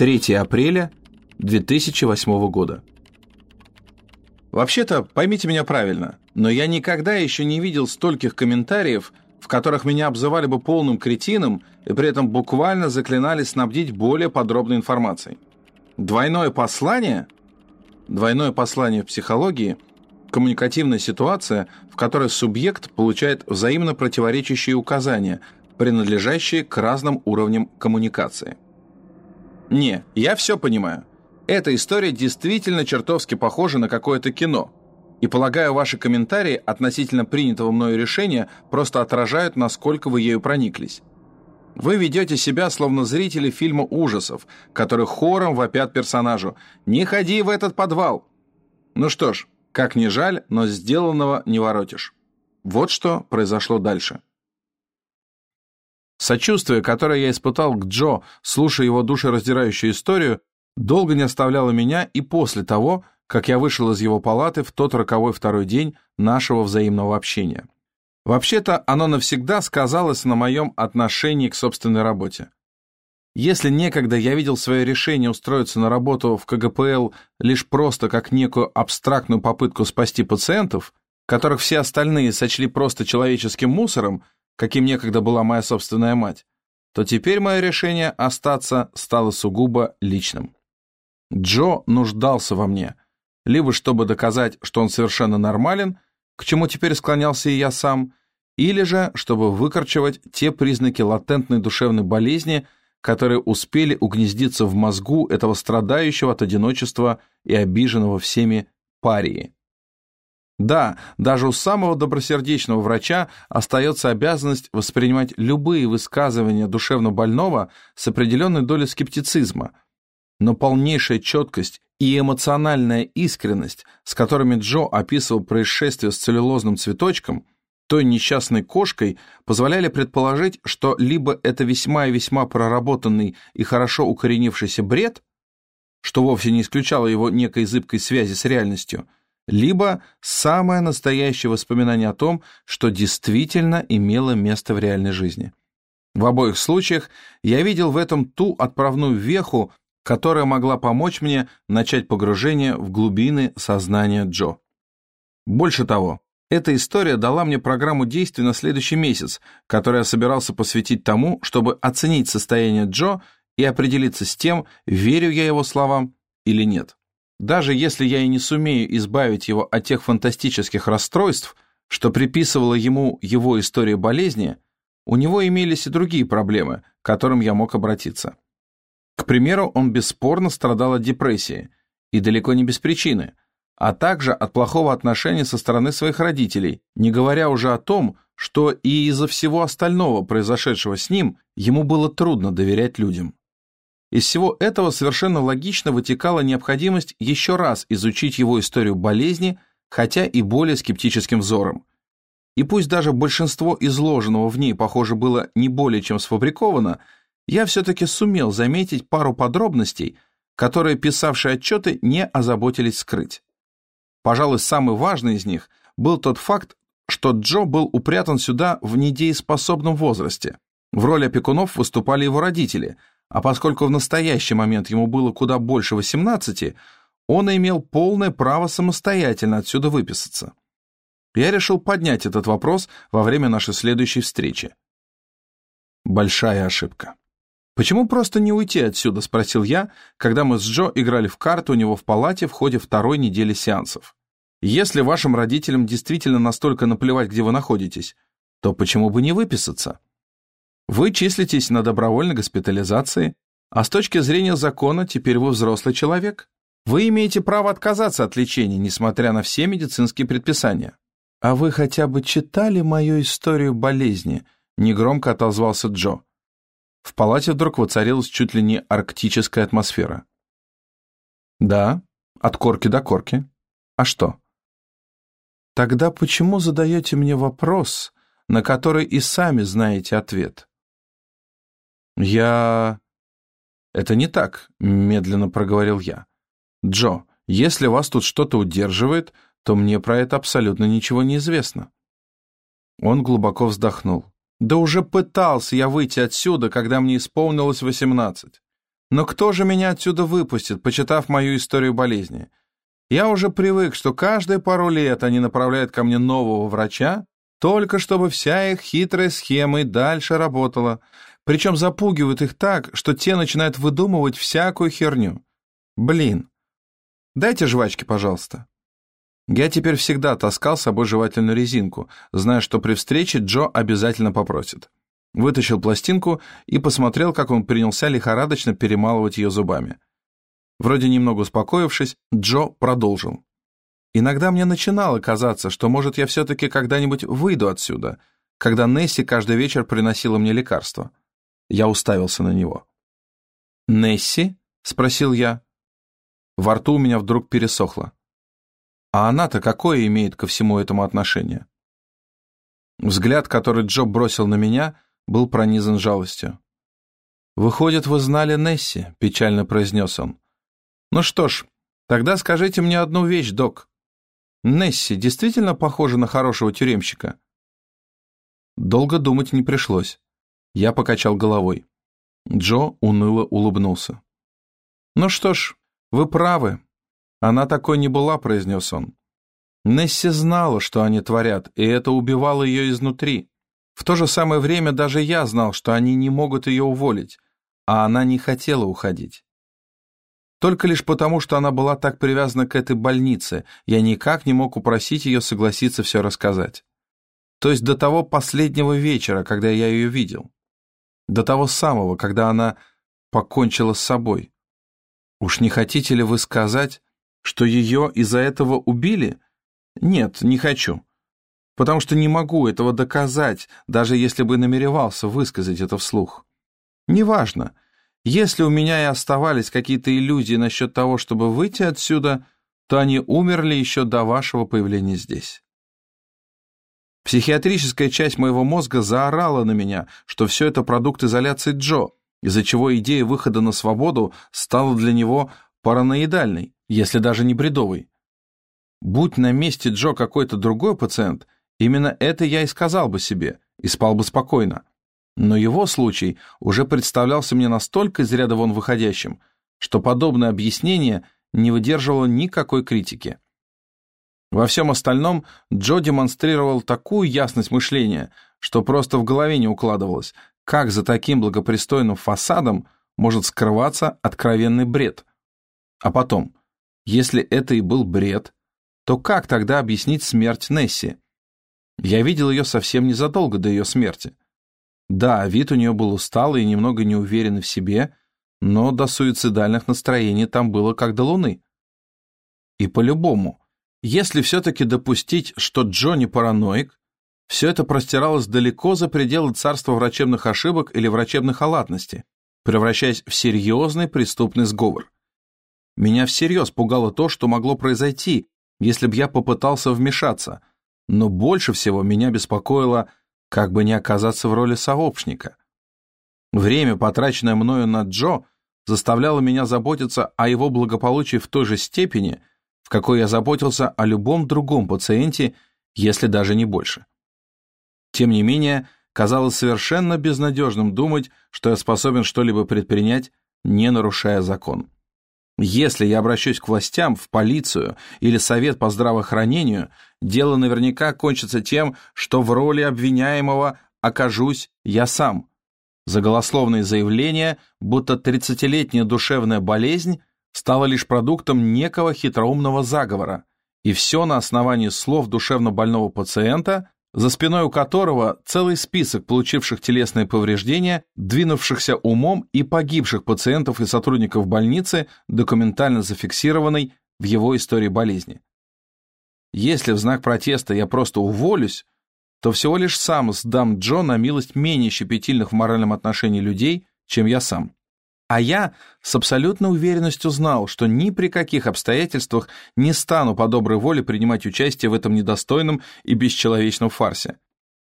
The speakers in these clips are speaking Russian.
3 апреля 2008 года. Вообще-то, поймите меня правильно, но я никогда еще не видел стольких комментариев, в которых меня обзывали бы полным кретином и при этом буквально заклинали снабдить более подробной информацией. Двойное послание? Двойное послание в психологии – коммуникативная ситуация, в которой субъект получает взаимно противоречащие указания, принадлежащие к разным уровням коммуникации. Не, я все понимаю. Эта история действительно чертовски похожа на какое-то кино. И полагаю, ваши комментарии относительно принятого мною решения просто отражают, насколько вы ею прониклись. Вы ведете себя, словно зрители фильма ужасов, которые хором вопят персонажу «Не ходи в этот подвал!». Ну что ж, как ни жаль, но сделанного не воротишь. Вот что произошло дальше. Сочувствие, которое я испытал к Джо, слушая его душераздирающую историю, долго не оставляло меня и после того, как я вышел из его палаты в тот роковой второй день нашего взаимного общения. Вообще-то оно навсегда сказалось на моем отношении к собственной работе. Если некогда я видел свое решение устроиться на работу в КГПЛ лишь просто как некую абстрактную попытку спасти пациентов, которых все остальные сочли просто человеческим мусором, каким некогда была моя собственная мать, то теперь мое решение остаться стало сугубо личным. Джо нуждался во мне, либо чтобы доказать, что он совершенно нормален, к чему теперь склонялся и я сам, или же чтобы выкорчевать те признаки латентной душевной болезни, которые успели угнездиться в мозгу этого страдающего от одиночества и обиженного всеми парии. Да, даже у самого добросердечного врача остается обязанность воспринимать любые высказывания душевно больного с определенной долей скептицизма, но полнейшая четкость и эмоциональная искренность, с которыми Джо описывал происшествие с целлюлозным цветочком, той несчастной кошкой, позволяли предположить, что либо это весьма и весьма проработанный и хорошо укоренившийся бред, что вовсе не исключало его некой зыбкой связи с реальностью – либо самое настоящее воспоминание о том, что действительно имело место в реальной жизни. В обоих случаях я видел в этом ту отправную веху, которая могла помочь мне начать погружение в глубины сознания Джо. Больше того, эта история дала мне программу действий на следующий месяц, который я собирался посвятить тому, чтобы оценить состояние Джо и определиться с тем, верю я его словам или нет. Даже если я и не сумею избавить его от тех фантастических расстройств, что приписывала ему его история болезни, у него имелись и другие проблемы, к которым я мог обратиться. К примеру, он бесспорно страдал от депрессии, и далеко не без причины, а также от плохого отношения со стороны своих родителей, не говоря уже о том, что и из-за всего остального, произошедшего с ним, ему было трудно доверять людям. Из всего этого совершенно логично вытекала необходимость еще раз изучить его историю болезни, хотя и более скептическим взором. И пусть даже большинство изложенного в ней, похоже, было не более чем сфабриковано, я все-таки сумел заметить пару подробностей, которые писавшие отчеты не озаботились скрыть. Пожалуй, самый важный из них был тот факт, что Джо был упрятан сюда в недееспособном возрасте. В роли опекунов выступали его родители – а поскольку в настоящий момент ему было куда больше 18, он имел полное право самостоятельно отсюда выписаться. Я решил поднять этот вопрос во время нашей следующей встречи. Большая ошибка. «Почему просто не уйти отсюда?» — спросил я, когда мы с Джо играли в карты у него в палате в ходе второй недели сеансов. «Если вашим родителям действительно настолько наплевать, где вы находитесь, то почему бы не выписаться?» Вы числитесь на добровольной госпитализации, а с точки зрения закона теперь вы взрослый человек. Вы имеете право отказаться от лечения, несмотря на все медицинские предписания. А вы хотя бы читали мою историю болезни? Негромко отозвался Джо. В палате вдруг воцарилась чуть ли не арктическая атмосфера. Да, от корки до корки. А что? Тогда почему задаете мне вопрос, на который и сами знаете ответ? «Я...» «Это не так», — медленно проговорил я. «Джо, если вас тут что-то удерживает, то мне про это абсолютно ничего не известно». Он глубоко вздохнул. «Да уже пытался я выйти отсюда, когда мне исполнилось восемнадцать. Но кто же меня отсюда выпустит, почитав мою историю болезни? Я уже привык, что каждые пару лет они направляют ко мне нового врача, только чтобы вся их хитрая схема и дальше работала. Причем запугивают их так, что те начинают выдумывать всякую херню. Блин. Дайте жвачки, пожалуйста. Я теперь всегда таскал с собой жевательную резинку, зная, что при встрече Джо обязательно попросит. Вытащил пластинку и посмотрел, как он принялся лихорадочно перемалывать ее зубами. Вроде немного успокоившись, Джо продолжил. Иногда мне начинало казаться, что, может, я все-таки когда-нибудь выйду отсюда, когда Несси каждый вечер приносила мне лекарства. Я уставился на него. «Несси?» — спросил я. Во рту у меня вдруг пересохло. А она-то какое имеет ко всему этому отношение? Взгляд, который Джо бросил на меня, был пронизан жалостью. «Выходит, вы знали Несси», — печально произнес он. «Ну что ж, тогда скажите мне одну вещь, док. Несси действительно похожа на хорошего тюремщика?» Долго думать не пришлось. Я покачал головой. Джо уныло улыбнулся. «Ну что ж, вы правы. Она такой не была», — произнес он. Несси знала, что они творят, и это убивало ее изнутри. В то же самое время даже я знал, что они не могут ее уволить, а она не хотела уходить. Только лишь потому, что она была так привязана к этой больнице, я никак не мог упросить ее согласиться все рассказать. То есть до того последнего вечера, когда я ее видел. До того самого, когда она покончила с собой. Уж не хотите ли вы сказать, что ее из-за этого убили? Нет, не хочу. Потому что не могу этого доказать, даже если бы намеревался высказать это вслух. Неважно. Если у меня и оставались какие-то иллюзии насчет того, чтобы выйти отсюда, то они умерли еще до вашего появления здесь. Психиатрическая часть моего мозга заорала на меня, что все это продукт изоляции Джо, из-за чего идея выхода на свободу стала для него параноидальной, если даже не бредовой. Будь на месте Джо какой-то другой пациент, именно это я и сказал бы себе, и спал бы спокойно. Но его случай уже представлялся мне настолько из ряда вон выходящим, что подобное объяснение не выдерживало никакой критики. Во всем остальном Джо демонстрировал такую ясность мышления, что просто в голове не укладывалось, как за таким благопристойным фасадом может скрываться откровенный бред. А потом, если это и был бред, то как тогда объяснить смерть Несси? Я видел ее совсем незадолго до ее смерти. Да, вид у нее был усталый и немного неуверенный в себе, но до суицидальных настроений там было как до луны. И по-любому, если все-таки допустить, что Джонни параноик, все это простиралось далеко за пределы царства врачебных ошибок или врачебной халатности, превращаясь в серьезный преступный сговор. Меня всерьез пугало то, что могло произойти, если б я попытался вмешаться, но больше всего меня беспокоило, как бы не оказаться в роли сообщника. Время, потраченное мною на Джо, заставляло меня заботиться о его благополучии в той же степени, какой я заботился о любом другом пациенте, если даже не больше. Тем не менее, казалось совершенно безнадежным думать, что я способен что-либо предпринять, не нарушая закон. Если я обращусь к властям, в полицию или совет по здравоохранению, дело наверняка кончится тем, что в роли обвиняемого окажусь я сам. Заголословные заявления, будто 30-летняя душевная болезнь стала лишь продуктом некого хитроумного заговора, и все на основании слов душевно больного пациента, за спиной у которого целый список получивших телесные повреждения, двинувшихся умом и погибших пациентов и сотрудников больницы, документально зафиксированный в его истории болезни. Если в знак протеста я просто уволюсь, то всего лишь сам сдам Джо на милость менее щепетильных в моральном отношении людей, чем я сам. А я с абсолютной уверенностью знал, что ни при каких обстоятельствах не стану по доброй воле принимать участие в этом недостойном и бесчеловечном фарсе.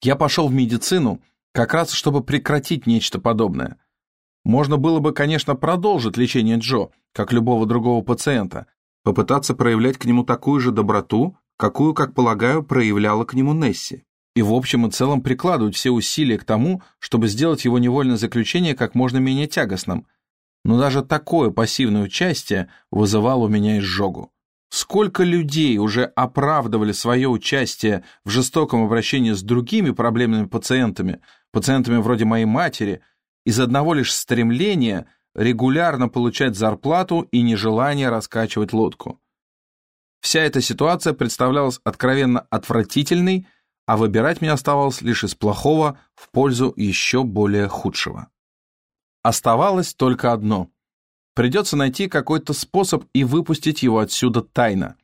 Я пошел в медицину как раз, чтобы прекратить нечто подобное. Можно было бы, конечно, продолжить лечение Джо, как любого другого пациента, попытаться проявлять к нему такую же доброту, какую, как полагаю, проявляла к нему Несси, и в общем и целом прикладывать все усилия к тому, чтобы сделать его невольное заключение как можно менее тягостным – но даже такое пассивное участие вызывало у меня изжогу. Сколько людей уже оправдывали свое участие в жестоком обращении с другими проблемными пациентами, пациентами вроде моей матери, из одного лишь стремления регулярно получать зарплату и нежелания раскачивать лодку. Вся эта ситуация представлялась откровенно отвратительной, а выбирать мне оставалось лишь из плохого в пользу еще более худшего. Оставалось только одно. Придется найти какой-то способ и выпустить его отсюда тайно.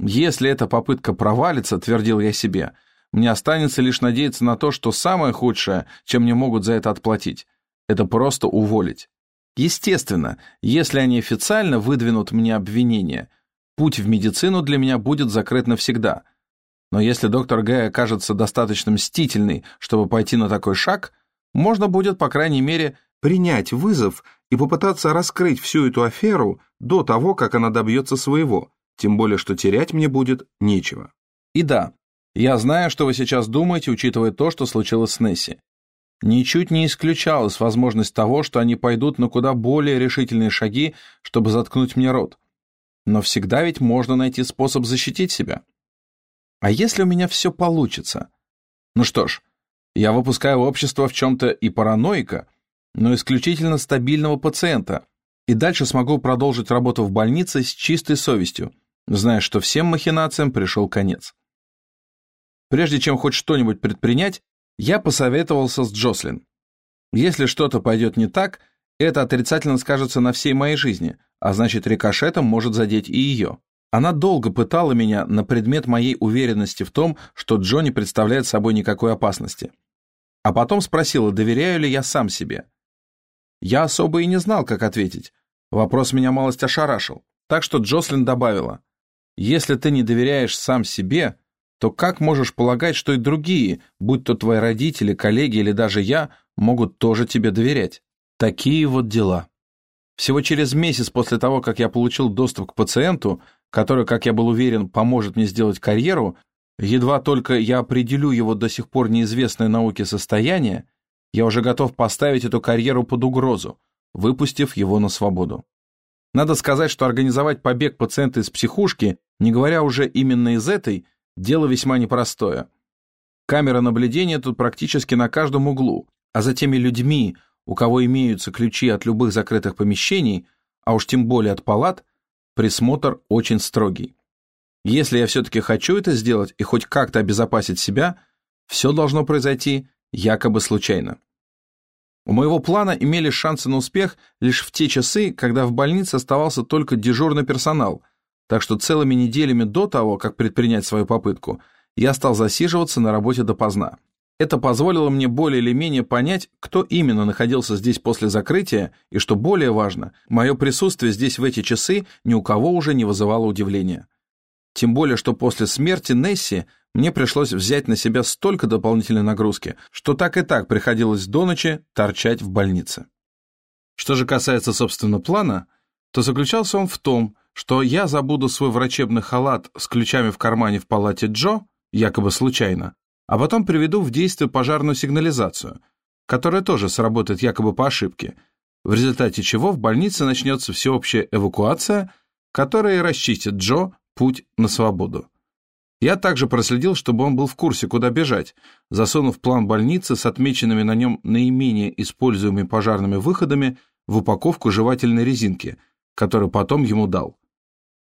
Если эта попытка провалится, твердил я себе, мне останется лишь надеяться на то, что самое худшее, чем мне могут за это отплатить, это просто уволить. Естественно, если они официально выдвинут мне обвинение, путь в медицину для меня будет закрыт навсегда. Но если доктор Г окажется достаточно мстительный, чтобы пойти на такой шаг, можно будет, по крайней мере, принять вызов и попытаться раскрыть всю эту аферу до того, как она добьется своего, тем более, что терять мне будет нечего. И да, я знаю, что вы сейчас думаете, учитывая то, что случилось с Несси. Ничуть не исключалась возможность того, что они пойдут на куда более решительные шаги, чтобы заткнуть мне рот. Но всегда ведь можно найти способ защитить себя. А если у меня все получится? Ну что ж, я выпускаю общество в чем-то и параноика, но исключительно стабильного пациента, и дальше смогу продолжить работу в больнице с чистой совестью, зная, что всем махинациям пришел конец. Прежде чем хоть что-нибудь предпринять, я посоветовался с Джослин. Если что-то пойдет не так, это отрицательно скажется на всей моей жизни, а значит рикошетом может задеть и ее. Она долго пытала меня на предмет моей уверенности в том, что Джо не представляет собой никакой опасности. А потом спросила, доверяю ли я сам себе. Я особо и не знал, как ответить. Вопрос меня малость ошарашил. Так что Джослин добавила, «Если ты не доверяешь сам себе, то как можешь полагать, что и другие, будь то твои родители, коллеги или даже я, могут тоже тебе доверять? Такие вот дела». Всего через месяц после того, как я получил доступ к пациенту, который, как я был уверен, поможет мне сделать карьеру, едва только я определю его до сих пор неизвестное науке состояние, я уже готов поставить эту карьеру под угрозу, выпустив его на свободу. Надо сказать, что организовать побег пациента из психушки, не говоря уже именно из этой, дело весьма непростое. Камера наблюдения тут практически на каждом углу, а за теми людьми, у кого имеются ключи от любых закрытых помещений, а уж тем более от палат, присмотр очень строгий. Если я все-таки хочу это сделать и хоть как-то обезопасить себя, все должно произойти якобы случайно. У моего плана имели шансы на успех лишь в те часы, когда в больнице оставался только дежурный персонал, так что целыми неделями до того, как предпринять свою попытку, я стал засиживаться на работе допоздна. Это позволило мне более или менее понять, кто именно находился здесь после закрытия, и, что более важно, мое присутствие здесь в эти часы ни у кого уже не вызывало удивления. Тем более, что после смерти Несси мне пришлось взять на себя столько дополнительной нагрузки, что так и так приходилось до ночи торчать в больнице. Что же касается, собственно, плана, то заключался он в том, что я забуду свой врачебный халат с ключами в кармане в палате Джо, якобы случайно, а потом приведу в действие пожарную сигнализацию, которая тоже сработает якобы по ошибке, в результате чего в больнице начнется всеобщая эвакуация, которая расчистит Джо путь на свободу. Я также проследил, чтобы он был в курсе, куда бежать, засунув план больницы с отмеченными на нем наименее используемыми пожарными выходами в упаковку жевательной резинки, которую потом ему дал.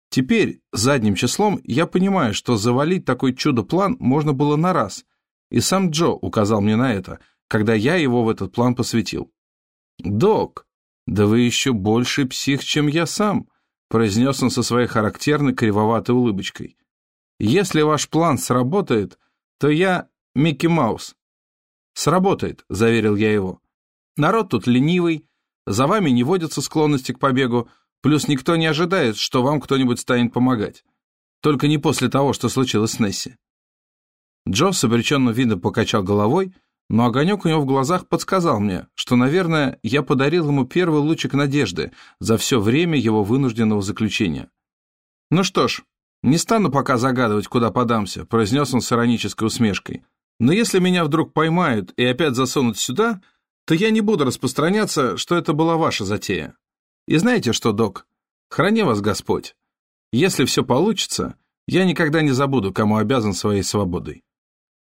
Теперь, задним числом, я понимаю, что завалить такой чудо-план можно было на раз, и сам Джо указал мне на это, когда я его в этот план посвятил. «Док, да вы еще больше псих, чем я сам», произнес он со своей характерной кривоватой улыбочкой. Если ваш план сработает, то я Микки Маус. Сработает, заверил я его. Народ тут ленивый, за вами не водятся склонности к побегу, плюс никто не ожидает, что вам кто-нибудь станет помогать. Только не после того, что случилось с Несси. Джо с обреченным видом покачал головой, но огонек у него в глазах подсказал мне, что, наверное, я подарил ему первый лучик надежды за все время его вынужденного заключения. Ну что ж, «Не стану пока загадывать, куда подамся», — произнес он с иронической усмешкой. «Но если меня вдруг поймают и опять засунут сюда, то я не буду распространяться, что это была ваша затея. И знаете что, док? Храни вас Господь. Если все получится, я никогда не забуду, кому обязан своей свободой.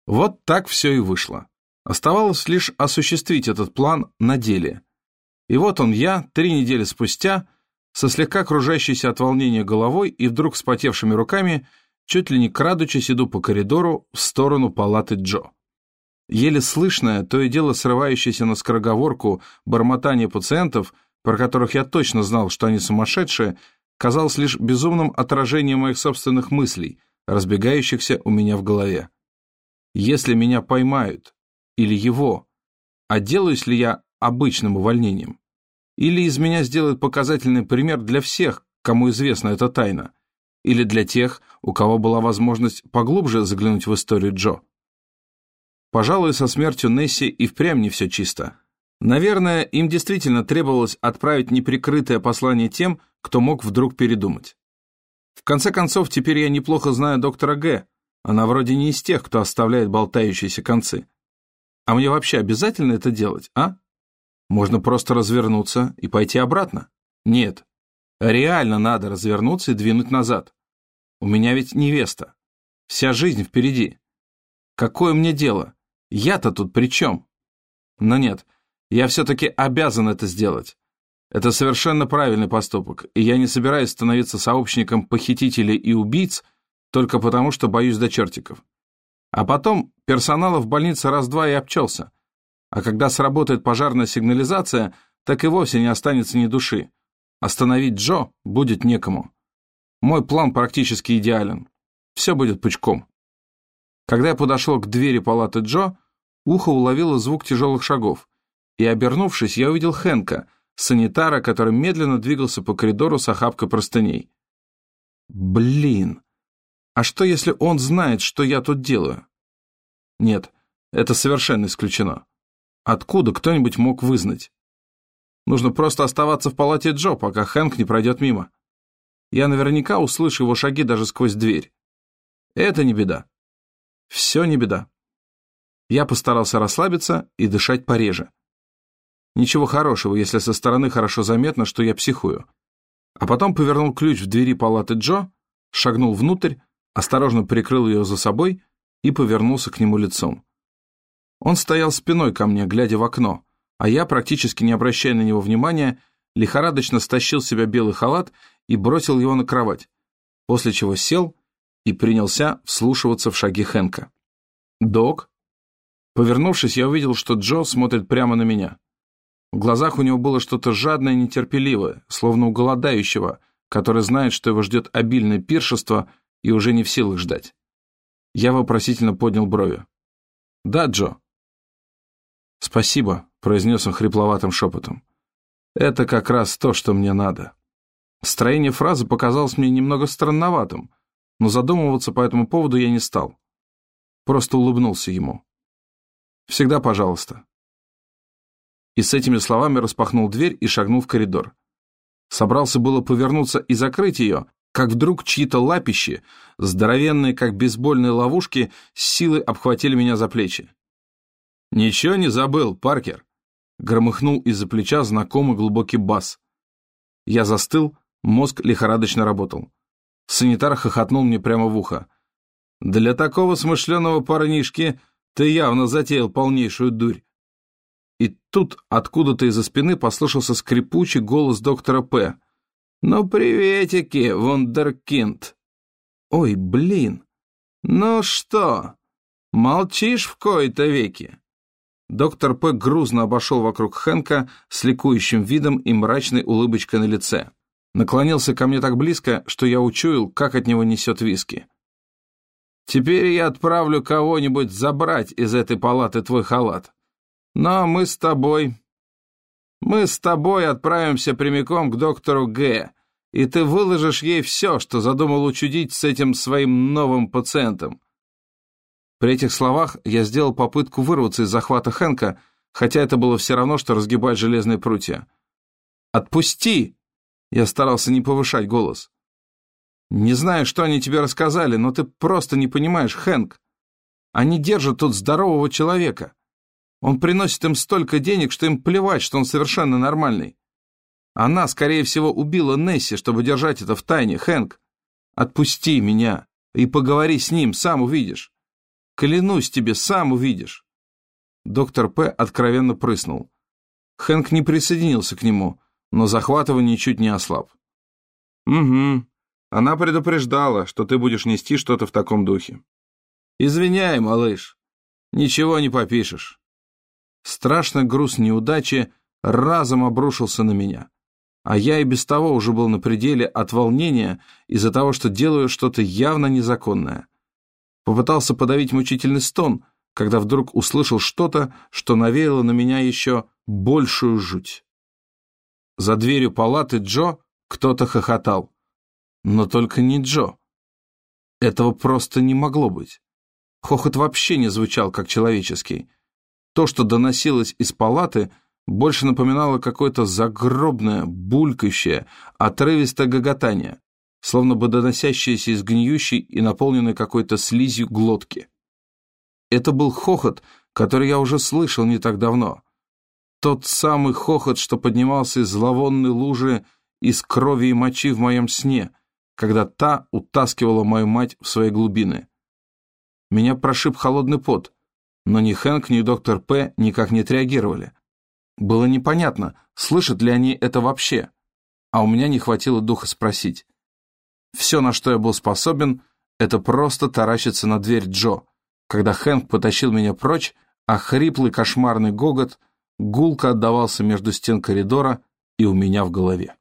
Вот так все и вышло. Оставалось лишь осуществить этот план на деле. И вот он я, три недели спустя, со слегка кружащейся от волнения головой и вдруг вспотевшими руками, чуть ли не крадучись иду по коридору в сторону палаты Джо. Еле слышное, то и дело срывающееся на скороговорку бормотание пациентов, про которых я точно знал, что они сумасшедшие, казалось лишь безумным отражением моих собственных мыслей, разбегающихся у меня в голове. Если меня поймают, или его, отделаюсь ли я обычным увольнением? Или из меня сделают показательный пример для всех, кому известна эта тайна? Или для тех, у кого была возможность поглубже заглянуть в историю Джо? Пожалуй, со смертью Несси и впрямь не все чисто. Наверное, им действительно требовалось отправить неприкрытое послание тем, кто мог вдруг передумать. В конце концов, теперь я неплохо знаю доктора Г. Она вроде не из тех, кто оставляет болтающиеся концы. А мне вообще обязательно это делать, а? Можно просто развернуться и пойти обратно. Нет, реально надо развернуться и двинуть назад. У меня ведь невеста. Вся жизнь впереди. Какое мне дело? Я-то тут при чем? Но нет, я все-таки обязан это сделать. Это совершенно правильный поступок, и я не собираюсь становиться сообщником похитителей и убийц только потому, что боюсь до чертиков. А потом персонала в больнице раз-два и обчелся. А когда сработает пожарная сигнализация, так и вовсе не останется ни души. Остановить Джо будет некому. Мой план практически идеален. Все будет пучком. Когда я подошел к двери палаты Джо, ухо уловило звук тяжелых шагов, и, обернувшись, я увидел Хэнка, санитара, который медленно двигался по коридору с охапкой простыней. Блин! А что, если он знает, что я тут делаю? Нет, это совершенно исключено. Откуда кто-нибудь мог вызнать? Нужно просто оставаться в палате Джо, пока Хэнк не пройдет мимо. Я наверняка услышу его шаги даже сквозь дверь. Это не беда. Все не беда. Я постарался расслабиться и дышать пореже. Ничего хорошего, если со стороны хорошо заметно, что я психую. А потом повернул ключ в двери палаты Джо, шагнул внутрь, осторожно прикрыл ее за собой и повернулся к нему лицом. Он стоял спиной ко мне, глядя в окно, а я, практически не обращая на него внимания, лихорадочно стащил себя белый халат и бросил его на кровать, после чего сел и принялся вслушиваться в шаги Хэнка. «Док?» Повернувшись, я увидел, что Джо смотрит прямо на меня. В глазах у него было что-то жадное и нетерпеливое, словно у голодающего, который знает, что его ждет обильное пиршество и уже не в силах ждать. Я вопросительно поднял брови. «Да, Джо». «Спасибо», — произнес он хрипловатым шепотом. «Это как раз то, что мне надо». Строение фразы показалось мне немного странноватым, но задумываться по этому поводу я не стал. Просто улыбнулся ему. «Всегда пожалуйста». И с этими словами распахнул дверь и шагнул в коридор. Собрался было повернуться и закрыть ее, как вдруг чьи-то лапищи, здоровенные, как бейсбольные ловушки, с силой обхватили меня за плечи. «Ничего не забыл, Паркер!» Громыхнул из-за плеча знакомый глубокий бас. Я застыл, мозг лихорадочно работал. Санитар хохотнул мне прямо в ухо. «Для такого смышленого парнишки ты явно затеял полнейшую дурь». И тут откуда-то из-за спины послышался скрипучий голос доктора П. «Ну, приветики, вундеркинд!» «Ой, блин! Ну что, молчишь в кои-то веки?» Доктор П. грузно обошел вокруг Хэнка с ликующим видом и мрачной улыбочкой на лице. Наклонился ко мне так близко, что я учуял, как от него несет виски. «Теперь я отправлю кого-нибудь забрать из этой палаты твой халат. Но мы с тобой... Мы с тобой отправимся прямиком к доктору Г., и ты выложишь ей все, что задумал учудить с этим своим новым пациентом». При этих словах я сделал попытку вырваться из захвата Хэнка, хотя это было все равно, что разгибать железные прутья. «Отпусти!» Я старался не повышать голос. «Не знаю, что они тебе рассказали, но ты просто не понимаешь, Хэнк. Они держат тут здорового человека. Он приносит им столько денег, что им плевать, что он совершенно нормальный. Она, скорее всего, убила Несси, чтобы держать это в тайне, Хэнк. Отпусти меня и поговори с ним, сам увидишь. Клянусь тебе, сам увидишь. Доктор П. откровенно прыснул. Хэнк не присоединился к нему, но захватывание ничуть не ослаб. «Угу. Она предупреждала, что ты будешь нести что-то в таком духе. Извиняй, малыш. Ничего не попишешь». Страшный груз неудачи разом обрушился на меня. А я и без того уже был на пределе от волнения из-за того, что делаю что-то явно незаконное. Попытался подавить мучительный стон, когда вдруг услышал что-то, что навеяло на меня еще большую жуть. За дверью палаты Джо кто-то хохотал. Но только не Джо. Этого просто не могло быть. Хохот вообще не звучал как человеческий. То, что доносилось из палаты, больше напоминало какое-то загробное, булькающее, отрывистое гоготание, словно бы доносящееся из гниющей и наполненной какой-то слизью глотки. Это был хохот, который я уже слышал не так давно. Тот самый хохот, что поднимался из зловонной лужи из крови и мочи в моем сне, когда та утаскивала мою мать в свои глубины. Меня прошиб холодный пот, но ни Хэнк, ни доктор П. никак не отреагировали. Было непонятно, слышат ли они это вообще, а у меня не хватило духа спросить. Все, на что я был способен, это просто таращиться на дверь Джо, когда Хэнк потащил меня прочь, а хриплый кошмарный гогот гулко отдавался между стен коридора и у меня в голове.